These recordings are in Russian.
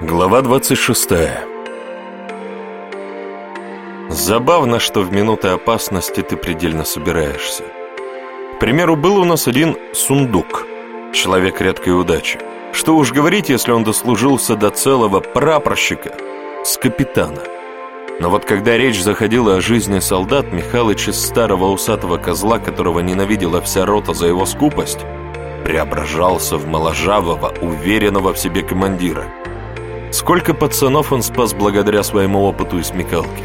Глава 26 Забавно, что в минуты опасности ты предельно собираешься. К примеру, был у нас один сундук, человек редкой удачи. Что уж говорить, если он дослужился до целого прапорщика с капитана. Но вот когда речь заходила о жизни солдат, Михалыч из старого усатого козла, которого ненавидела вся рота за его скупость, преображался в моложавого, уверенного в себе командира. Сколько пацанов он спас благодаря своему опыту и смекалке.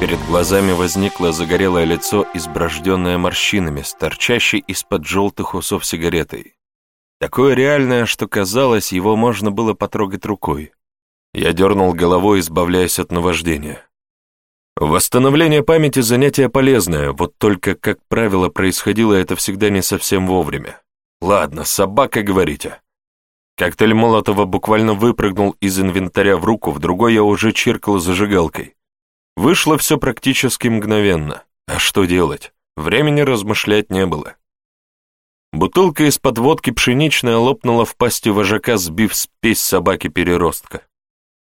Перед глазами возникло загорелое лицо, изброжденное морщинами, с торчащей из-под желтых усов сигаретой. Такое реальное, что казалось, его можно было потрогать рукой. Я дернул головой, избавляясь от наваждения. Восстановление памяти – занятие полезное, вот только, как правило, происходило это всегда не совсем вовремя. Ладно, собака, говорите. Коктейль Молотова буквально выпрыгнул из инвентаря в руку, в другой я уже чиркал зажигалкой. Вышло все практически мгновенно. А что делать? Времени размышлять не было. Бутылка из-под водки пшеничная лопнула в пасти вожака, сбив спесь собаки-переростка.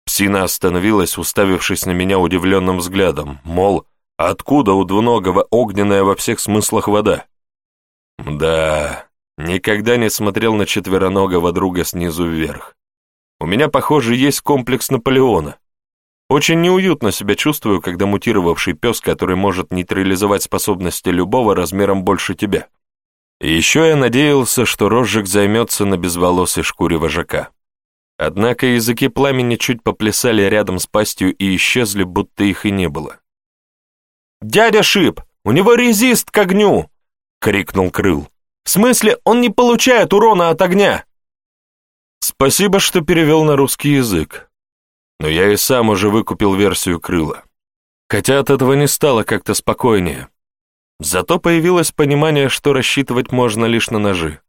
Псина остановилась, уставившись на меня удивленным взглядом, мол, откуда у двуногого огненная во всех смыслах вода? Да, никогда не смотрел на четвероногого друга снизу вверх. У меня, похоже, есть комплекс Наполеона. Очень неуютно себя чувствую, когда мутировавший пес, который может нейтрализовать способности любого размером больше тебя. И еще я надеялся, что розжиг займется на безволосой шкуре вожака. Однако языки пламени чуть поплясали рядом с пастью и исчезли, будто их и не было. «Дядя Шип, у него резист к огню!» — крикнул Крыл. «В смысле, он не получает урона от огня!» Спасибо, что перевел на русский язык. Но я и сам уже выкупил версию Крыла. Хотя от этого не стало как-то спокойнее. Зато появилось понимание, что рассчитывать можно лишь на ножи.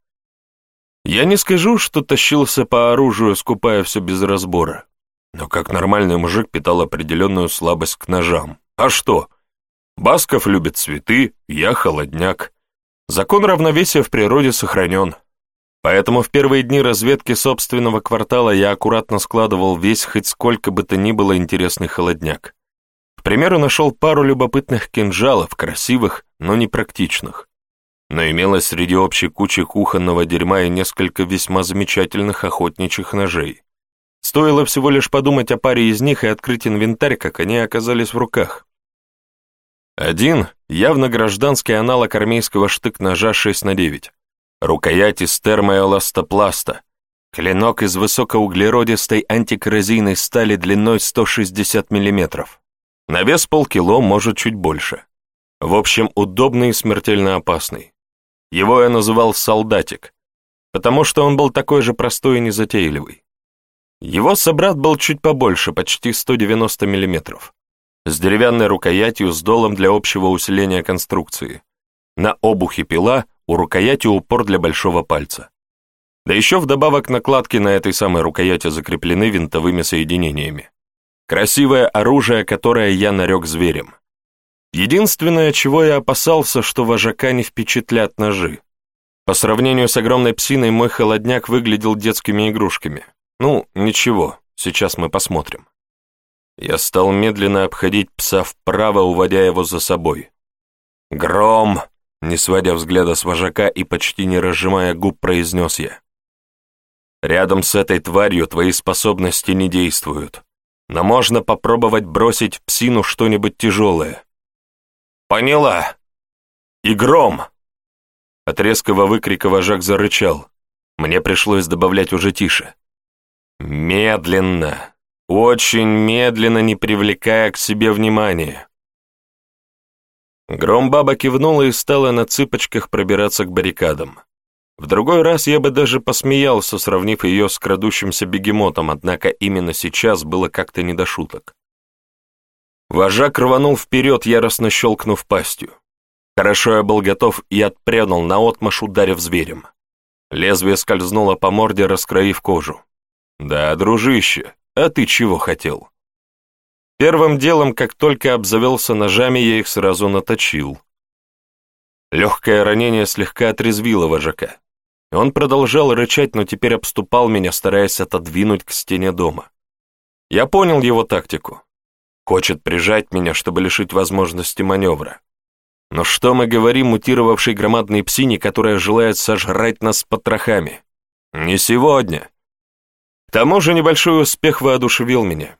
Я не скажу, что тащился по оружию, скупая все без разбора. Но как нормальный мужик питал определенную слабость к ножам. А что? Басков любит цветы, я холодняк. Закон равновесия в природе сохранен. Поэтому в первые дни разведки собственного квартала я аккуратно складывал весь хоть сколько бы то ни было интересный холодняк. К примеру, нашел пару любопытных кинжалов, красивых, но непрактичных но имелось среди общей кучи кухонного дерьма и несколько весьма замечательных охотничьих ножей. Стоило всего лишь подумать о паре из них и открыть инвентарь, как они оказались в руках. Один — явно гражданский аналог армейского штык-ножа 6 на 9. Рукоять из термоэластопласта. Клинок из высокоуглеродистой антикоррозийной стали длиной 160 мм. На вес полкило, может, чуть больше. В общем, удобный и смертельно опасный. Его я называл «солдатик», потому что он был такой же простой и незатейливый. Его собрат был чуть побольше, почти 190 мм, с деревянной рукоятью с долом для общего усиления конструкции. На обухе пила, у рукояти упор для большого пальца. Да еще вдобавок накладки на этой самой рукояти закреплены винтовыми соединениями. Красивое оружие, которое я нарек зверем. Единственное, чего я опасался, что вожака не впечатлят ножи. По сравнению с огромной псиной мой холодняк выглядел детскими игрушками. Ну, ничего, сейчас мы посмотрим. Я стал медленно обходить пса вправо, уводя его за собой. «Гром!» — не сводя взгляда с вожака и почти не разжимая губ, произнес я. «Рядом с этой тварью твои способности не действуют, но можно попробовать бросить в псину что-нибудь тяжелое. «Поняла!» «И гром!» От резкого выкрика вожак зарычал. Мне пришлось добавлять уже тише. «Медленно, очень медленно, не привлекая к себе внимания». Гром-баба кивнула и стала на цыпочках пробираться к баррикадам. В другой раз я бы даже посмеялся, сравнив ее с крадущимся бегемотом, однако именно сейчас было как-то не до шуток. Вожак рванул вперед, яростно щелкнув пастью. Хорошо я был готов и отпрянул наотмашь, ударив зверем. Лезвие скользнуло по морде, раскроив кожу. «Да, дружище, а ты чего хотел?» Первым делом, как только обзавелся ножами, я их сразу наточил. Легкое ранение слегка отрезвило вожака. Он продолжал рычать, но теперь обступал меня, стараясь отодвинуть к стене дома. Я понял его тактику. Хочет прижать меня, чтобы лишить возможности маневра. Но что мы говорим мутировавшей громадной псине, которая желает сожрать нас с потрохами? Не сегодня. Тому же небольшой успех воодушевил меня.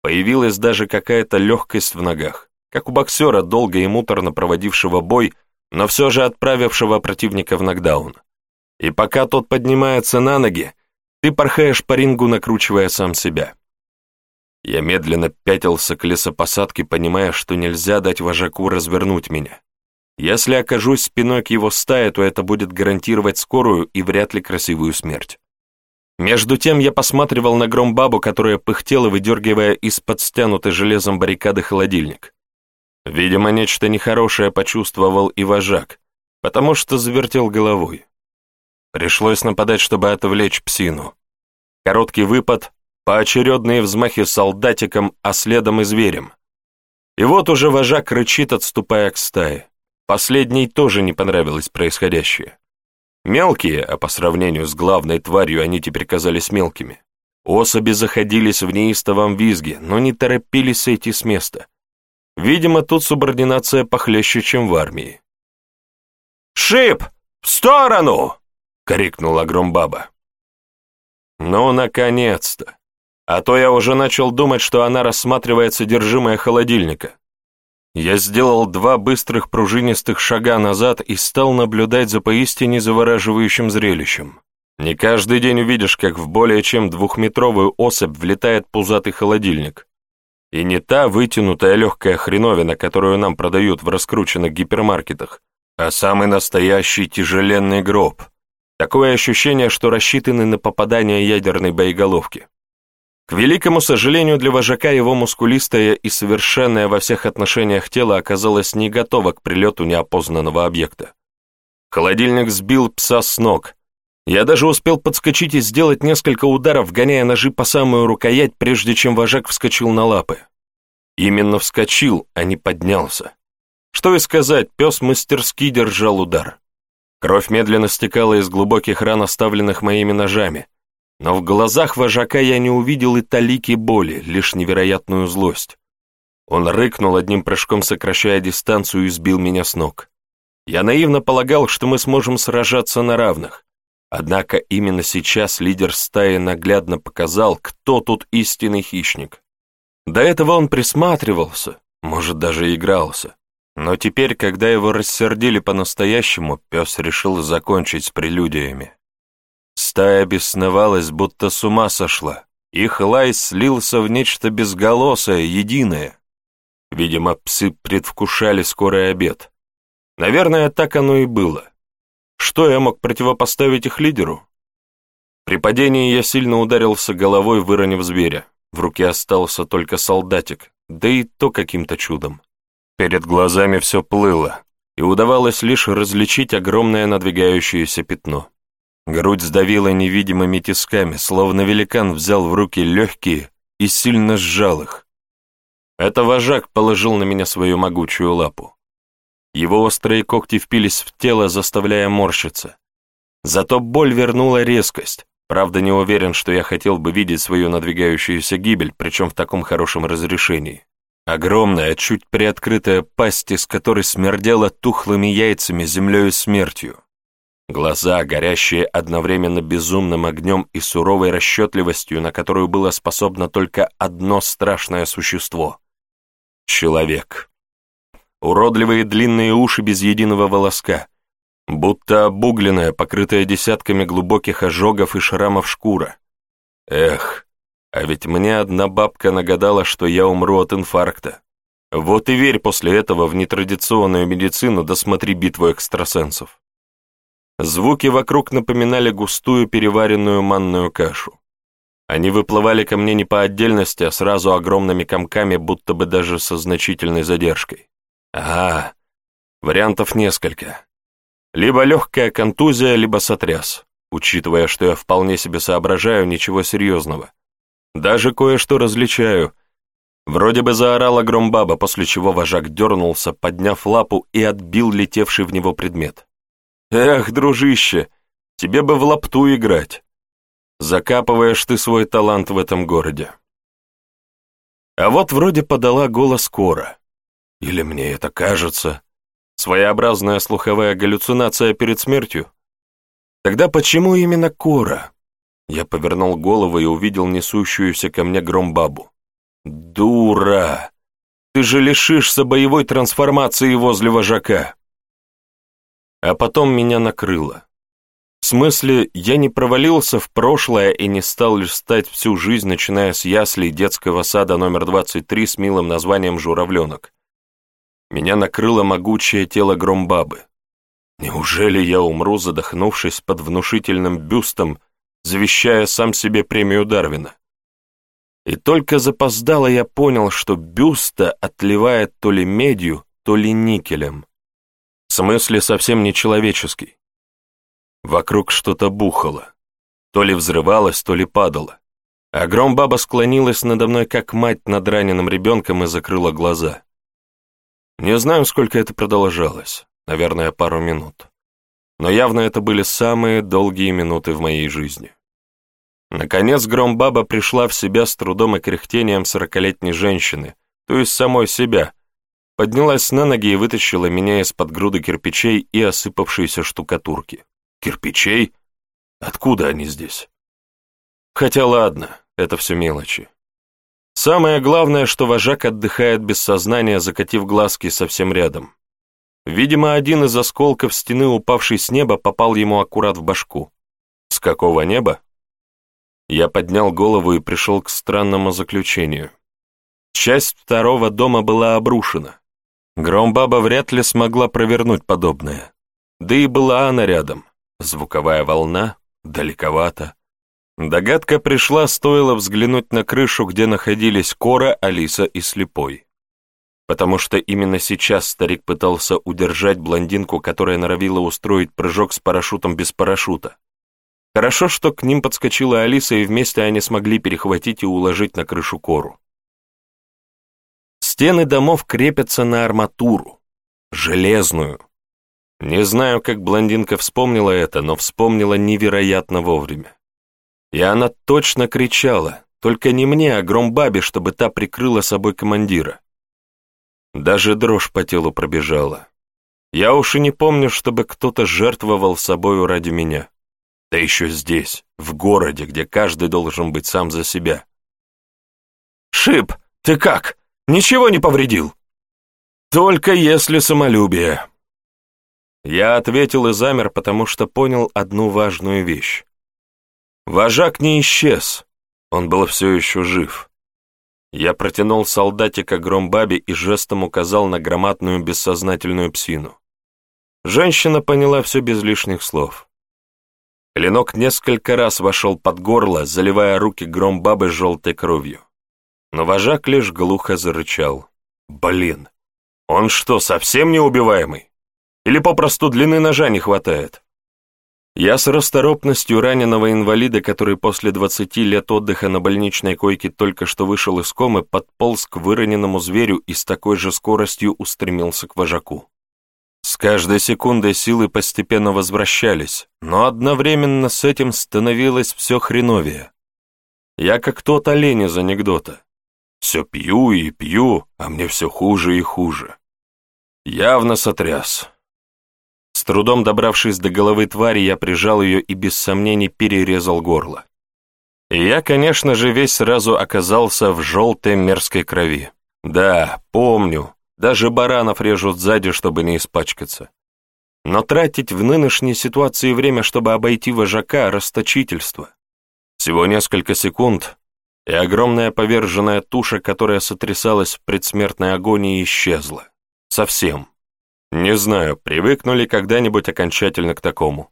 Появилась даже какая-то легкость в ногах, как у боксера, долго и муторно проводившего бой, но все же отправившего противника в нокдаун. И пока тот поднимается на ноги, ты порхаешь по рингу, накручивая сам себя. Я медленно пятился к лесопосадке, понимая, что нельзя дать вожаку развернуть меня. Если окажусь спиной к его стае, то это будет гарантировать скорую и вряд ли красивую смерть. Между тем я посматривал на гром бабу, которая пыхтела, выдергивая из-под стянутой железом баррикады холодильник. Видимо, нечто нехорошее почувствовал и вожак, потому что завертел головой. Пришлось нападать, чтобы отвлечь псину. Короткий выпад, поочередные взмахи солдатиком, а следом и зверем. И вот уже вожак рычит, отступая к стае. Последней тоже не понравилось происходящее. Мелкие, а по сравнению с главной тварью они теперь казались мелкими. Особи заходились в неистовом визге, но не торопились сойти с места. Видимо, тут субординация похлеще, чем в армии. «Шип! В сторону!» — крикнула Громбаба. «Ну, наконец-то! А то я уже начал думать, что она рассматривает содержимое холодильника. Я сделал два быстрых пружинистых шага назад и стал наблюдать за поистине завораживающим зрелищем. Не каждый день увидишь, как в более чем двухметровую особь влетает пузатый холодильник. И не та вытянутая легкая хреновина, которую нам продают в раскрученных гипермаркетах, а самый настоящий тяжеленный гроб. Такое ощущение, что рассчитаны на попадание ядерной боеголовки. К великому сожалению для вожака его мускулистое и совершенное во всех отношениях тело оказалось не готово к прилету неопознанного объекта. Холодильник сбил пса с ног. Я даже успел подскочить и сделать несколько ударов, гоняя ножи по самую рукоять, прежде чем вожак вскочил на лапы. Именно вскочил, а не поднялся. Что и сказать, пес мастерски держал удар. Кровь медленно стекала из глубоких ран, оставленных моими ножами, но в глазах вожака я не увидел и талики боли, лишь невероятную злость. Он рыкнул одним прыжком, сокращая дистанцию, и сбил меня с ног. Я наивно полагал, что мы сможем сражаться на равных. Однако именно сейчас лидер стаи наглядно показал, кто тут истинный хищник. До этого он присматривался, может, даже игрался. Но теперь, когда его рассердили по-настоящему, пес решил закончить с прелюдиями. Стая бесновалась, будто с ума сошла. Их лай слился в нечто безголосое, единое. Видимо, псы предвкушали скорый обед. Наверное, так оно и было. Что я мог противопоставить их лидеру? При падении я сильно ударился головой, выронив зверя. В руке остался только солдатик, да и то каким-то чудом. Перед глазами все плыло, и удавалось лишь различить огромное надвигающееся пятно. Грудь сдавила невидимыми тисками, словно великан взял в руки легкие и сильно сжал их. Это вожак положил на меня свою могучую лапу. Его острые когти впились в тело, заставляя морщиться. Зато боль вернула резкость. Правда, не уверен, что я хотел бы видеть свою надвигающуюся гибель, причем в таком хорошем разрешении. Огромная, чуть приоткрытая пасть, из которой смердела тухлыми яйцами, землей и смертью. Глаза, горящие одновременно безумным огнем и суровой расчетливостью, на которую было способно только одно страшное существо — человек. Уродливые длинные уши без единого волоска, будто обугленная, покрытая десятками глубоких ожогов и шрамов шкура. Эх, а ведь мне одна бабка нагадала, что я умру от инфаркта. Вот и верь после этого в нетрадиционную медицину, досмотри битву экстрасенсов. Звуки вокруг напоминали густую переваренную манную кашу. Они выплывали ко мне не по отдельности, а сразу огромными комками, будто бы даже со значительной задержкой. Ага, вариантов несколько. Либо легкая контузия, либо сотряс, учитывая, что я вполне себе соображаю, ничего серьезного. Даже кое-что различаю. Вроде бы заорала громбаба, после чего вожак дернулся, подняв лапу и отбил летевший в него предмет. Эх, дружище, тебе бы в лапту играть. Закапываешь ты свой талант в этом городе. А вот вроде подала голос Кора. Или мне это кажется? Своеобразная слуховая галлюцинация перед смертью? Тогда почему именно Кора? Я повернул голову и увидел несущуюся ко мне громбабу. «Дура! Ты же лишишься боевой трансформации возле вожака!» А потом меня накрыло. В смысле, я не провалился в прошлое и не стал листать всю жизнь, начиная с яслей детского сада номер 23 с милым названием «Журавленок». Меня накрыло могучее тело громбабы. Неужели я умру, задохнувшись под внушительным бюстом, завещая сам себе премию Дарвина? И только запоздало я понял, что бюста отливает то ли медью, то ли никелем. Смысле совсем нечеловеческий. Вокруг что-то бухало. То ли взрывалось, то ли падало. А громбаба склонилась надо мной, как мать над раненым ребенком, и закрыла глаза. Не знаю, сколько это продолжалось. Наверное, пару минут. Но явно это были самые долгие минуты в моей жизни. Наконец Громбаба пришла в себя с трудом и кряхтением сорокалетней женщины, то есть самой себя, поднялась на ноги и вытащила меня из-под груды кирпичей и осыпавшейся штукатурки. Кирпичей? Откуда они здесь? Хотя ладно, это все мелочи. Самое главное, что вожак отдыхает без сознания, закатив глазки совсем рядом. Видимо, один из осколков стены, упавший с неба, попал ему аккурат в башку. С какого неба? Я поднял голову и пришел к странному заключению. Часть второго дома была обрушена. Громбаба вряд ли смогла провернуть подобное. Да и была она рядом. Звуковая волна, далековато. Догадка пришла, стоило взглянуть на крышу, где находились Кора, Алиса и Слепой. Потому что именно сейчас старик пытался удержать блондинку, которая норовила устроить прыжок с парашютом без парашюта. Хорошо, что к ним подскочила Алиса, и вместе они смогли перехватить и уложить на крышу Кору. Стены домов крепятся на арматуру, железную, не знаю, как блондинка вспомнила это, но вспомнила невероятно вовремя. И она точно кричала, только не мне, а Громбабе, чтобы та прикрыла собой командира. Даже дрожь по телу пробежала. Я уж и не помню, чтобы кто-то жертвовал собою ради меня. Да еще здесь, в городе, где каждый должен быть сам за себя. «Шип, ты как? Ничего не повредил?» «Только если самолюбие», я ответил и замер, потому что понял одну важную вещь. Вожак не исчез, он был все еще жив. Я протянул солдатика Громбабе и жестом указал на громадную бессознательную псину. Женщина поняла все без лишних слов. Клинок несколько раз вошел под горло, заливая руки Громбабы желтой кровью. Но вожак лишь глухо зарычал. «Блин, он что, совсем неубиваемый?» Или попросту длины ножа не хватает? Я с расторопностью раненого инвалида, который после 20 лет отдыха на больничной койке только что вышел из комы, подполз к выроненному зверю и с такой же скоростью устремился к вожаку. С каждой секундой силы постепенно возвращались, но одновременно с этим становилось все хреновее. Я как тот олень из анекдота. Все пью и пью, а мне все хуже и хуже. Явно сотряс. С трудом добравшись до головы твари, я прижал ее и без сомнений перерезал горло. И я, конечно же, весь сразу оказался в желтой мерзкой крови. Да, помню, даже баранов режут сзади, чтобы не испачкаться. Но тратить в нынешней ситуации время, чтобы обойти вожака, расточительство. Всего несколько секунд, и огромная поверженная туша, которая сотрясалась в предсмертной агонии, исчезла. Совсем. Не знаю, привыкнули когда-нибудь окончательно к такому.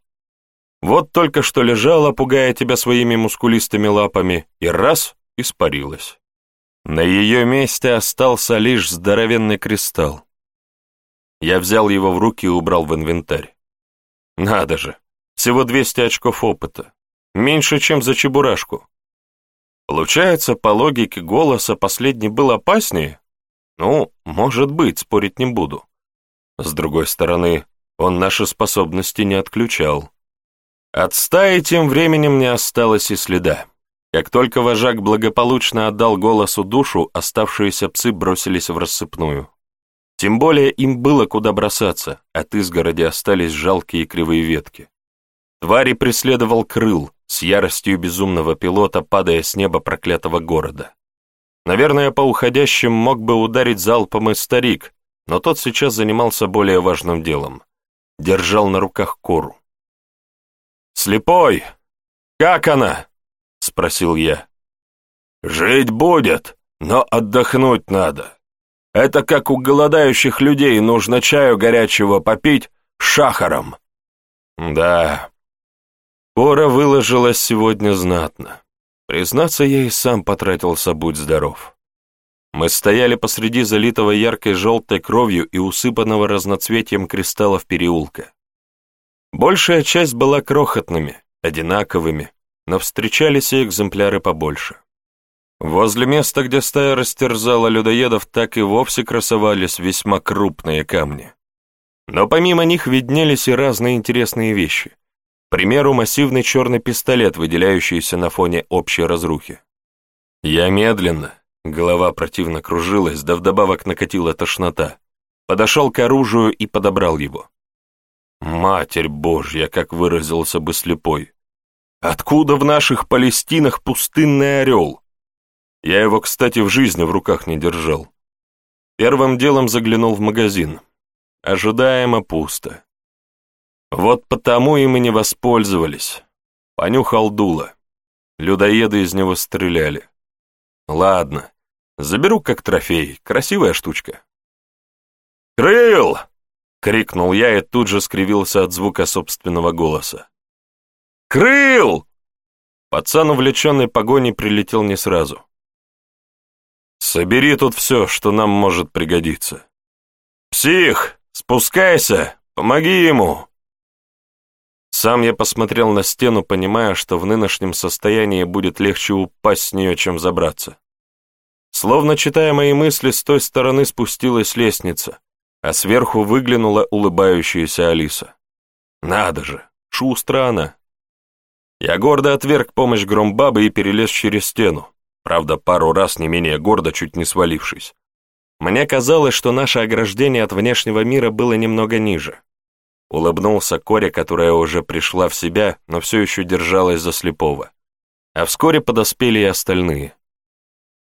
Вот только что лежала, пугая тебя своими мускулистыми лапами, и раз — испарилась. На ее месте остался лишь здоровенный кристалл. Я взял его в руки и убрал в инвентарь. Надо же, всего 200 очков опыта. Меньше, чем за чебурашку. Получается, по логике голоса последний был опаснее? Ну, может быть, спорить не буду. С другой стороны, он наши способности не отключал. От стаи тем временем не осталось и следа. Как только вожак благополучно отдал голосу душу, оставшиеся псы бросились в рассыпную. Тем более им было куда бросаться, от изгороди остались жалкие кривые ветки. Твари преследовал крыл, с яростью безумного пилота, падая с неба проклятого города. Наверное, по уходящим мог бы ударить залпом и старик, но тот сейчас занимался более важным делом. Держал на руках кору. «Слепой! Как она?» — спросил я. «Жить будет, но отдохнуть надо. Это как у голодающих людей нужно чаю горячего попить шахаром». «Да». Кора выложилась сегодня знатно. Признаться, я и сам потратился, будь здоров. Мы стояли посреди залитого яркой желтой кровью и усыпанного разноцветием кристаллов переулка. Большая часть была крохотными, одинаковыми, но встречались и экземпляры побольше. Возле места, где стая растерзала людоедов, так и вовсе красовались весьма крупные камни. Но помимо них виднелись и разные интересные вещи. Примеру, массивный черный пистолет, выделяющийся на фоне общей разрухи. Я медленно, голова противно кружилась, да вдобавок накатила тошнота, подошел к оружию и подобрал его. Матерь Божья, как выразился бы слепой. Откуда в наших Палестинах пустынный орел? Я его, кстати, в жизни в руках не держал. Первым делом заглянул в магазин. Ожидаемо пусто. Вот потому и мы не воспользовались. Понюхал дуло. Людоеды из него стреляли. Ладно, заберу как трофей. Красивая штучка. «Крыл!» — крикнул я и тут же скривился от звука собственного голоса. «Крыл!» Пацан, увлеченный погоней, прилетел не сразу. «Собери тут все, что нам может пригодиться. Псих, спускайся, помоги ему!» Сам я посмотрел на стену, понимая, что в нынешнем состоянии будет легче упасть с нее, чем забраться. Словно читая мои мысли, с той стороны спустилась лестница, а сверху выглянула улыбающаяся Алиса. Надо же, шустра она. Я гордо отверг помощь Громбабы и перелез через стену, правда, пару раз не менее гордо, чуть не свалившись. Мне казалось, что наше ограждение от внешнего мира было немного ниже. Улыбнулся Коре, которая уже пришла в себя, но все еще держалась за слепого. А вскоре подоспели и остальные.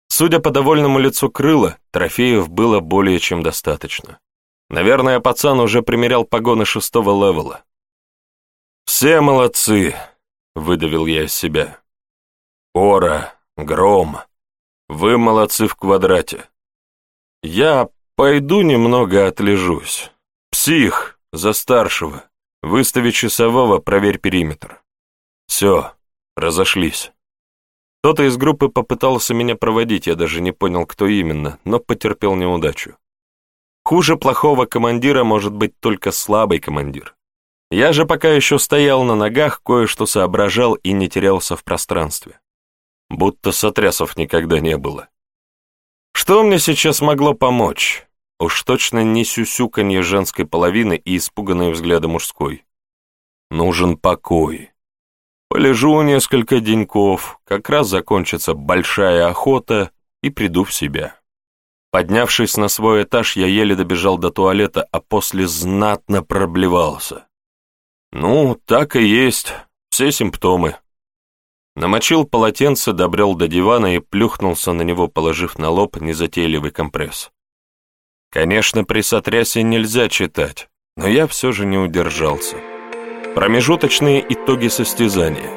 Судя по довольному лицу крыла, трофеев было более чем достаточно. Наверное, пацан уже примерял погоны шестого левела. «Все молодцы!» — выдавил я из себя. «Ора, Гром, вы молодцы в квадрате. Я пойду немного отлежусь. Псих, за старшего. Выстави часового, проверь периметр. Все, разошлись». Кто-то из группы попытался меня проводить, я даже не понял, кто именно, но потерпел неудачу. Хуже плохого командира может быть только слабый командир. Я же пока еще стоял на ногах, кое-что соображал и не терялся в пространстве. Будто сотрясов никогда не было. Что мне сейчас могло помочь? Уж точно не сюсюканье женской половины и испуганные взгляды мужской. Нужен покой. Полежу несколько деньков, как раз закончится большая охота и приду в себя. Поднявшись на свой этаж, я еле добежал до туалета, а после знатно проблевался. Ну, так и есть, все симптомы. Намочил полотенце, добрел до дивана и плюхнулся на него, положив на лоб незатейливый компресс. Конечно, при сотрясе нельзя читать, но я все же не удержался. Промежуточные итоги состязания.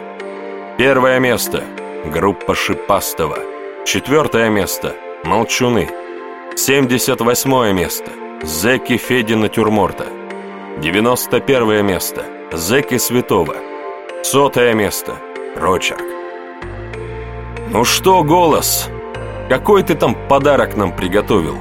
Первое место – группа Шипастова. Четвертое место – Молчуны. 78 место. Зеки Феди Натюрморта. 91 место. Зеки Святого. Сотое место. Рочерк. «Ну что, голос? Какой ты там подарок нам приготовил?»